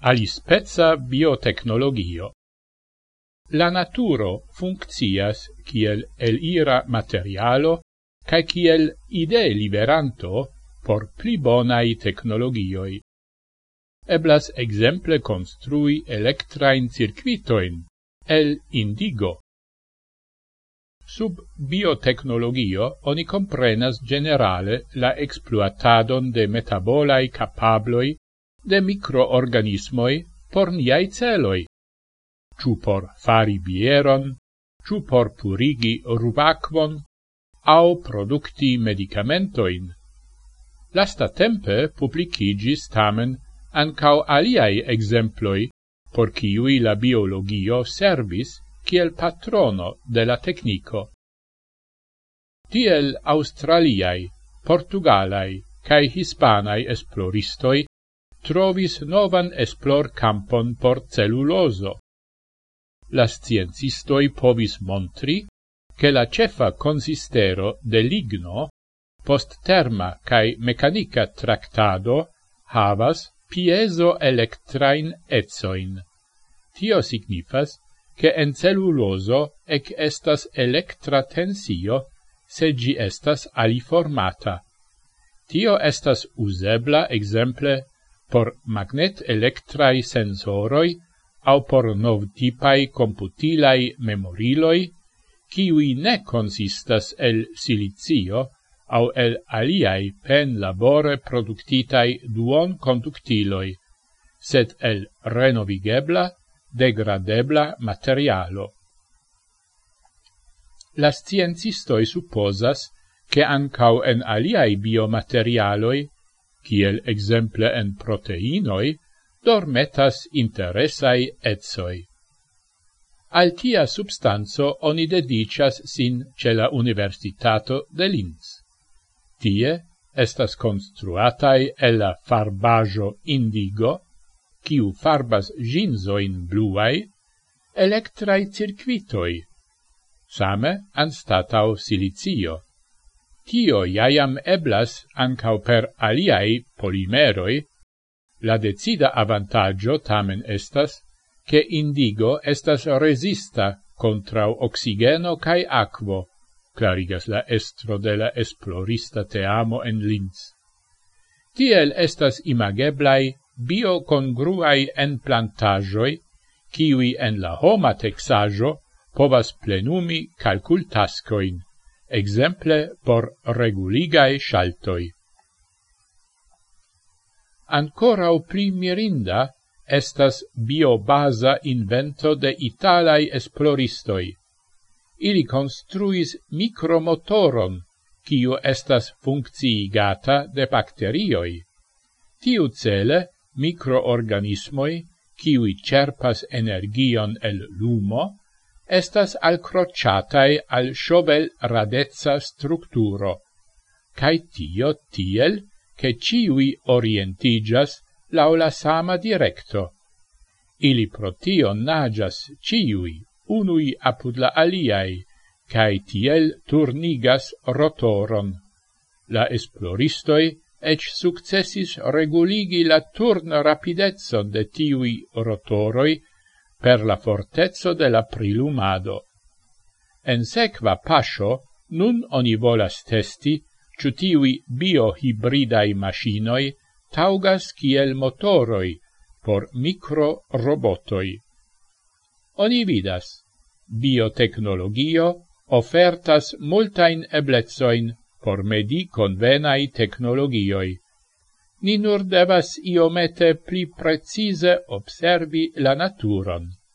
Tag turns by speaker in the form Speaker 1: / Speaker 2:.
Speaker 1: alispezza biotecnologio. La naturo funccias kiel el ira materialo cae kiel idee liberanto por pli bonai technologioi. Eblas exemple construi electrain circuitoin el indigo. Sub biotecnologio oni comprenas generale la exploatadon de metabolai capabloi de microorganismoi por niai celoi, ciu por fari bieron, ciu por purigi rubacvon, au producti medicamentoin. Lasta tempe publicigis tamen ancau aliai exemploi, por ciui la biologio servis kiel patrono de la tecnico. Tiel australiai, portugalai, cae hispanai esploristoi trovis novan esplor campon por celluloso. La sciencistoi povis montri che la cefa consistero de ligno post terma cae mecanica tractado havas piezo electrain etzoin. Tio signifas che en celluloso ec estas electra tensio se gi estas aliformata. Tio estas usebla exemple por magnet electrai sensoroi au por nov tipai computilai memoriloi, kiui ne consistas el silicio au el aliai pen labore productitai duon conductiloi, sed el renovigebla, degradebla materialo. La sciencistoi supposas che ancau en aliai biomaterialoi kiel exemple en proteinoi, dormetas interesai etsoi. Al tia substanzo oni dedicas sin ce la Universitato de Linz. Tie estas construatai el la farbajo indigo, kiu farbas ginzoin bluai, electrai circuitoi, same anstatau silicio tio iaiam eblas ancau per aliai polimeroi, la decida avantaggio tamen estas, che indigo estas resista contrau oxigeno cae aquo, clarigas la estro de la esplorista teamo en Linz. Tiel estas imageblai biocongruai enplantajoi, kiwi en la homa texajo povas plenumi calcultascoin exemple por reguligae shaltoi. Ancorau pli mirinda estas biobasa invento de italai esploristoi. Ili construis micromotoron, kiu estas funcciigata de bacterioi. Tiu cele microorganismoi, kiui cerpas energion el lumo, estas alcrociatai al shovel radezza structuro, cae tio tiel che ciui orientigas laula sama directo. Ili protio nagas ciui, unui apud la aliai, cae tiel turnigas rotoron. La esploristoi ec successis reguligi la turn rapidezzo de tiui rotoroi per la fortezzo de la prilumado. En sequa pascio, nun oni volas testi, ciutivi biohybridai masinoi taugas kiel motoroi por micro-robotoi. Oni vidas, biotecnologio ofertas multain eblezoin por medi convenai technologioi, ni nur devas iomete pli precise observi la naturon.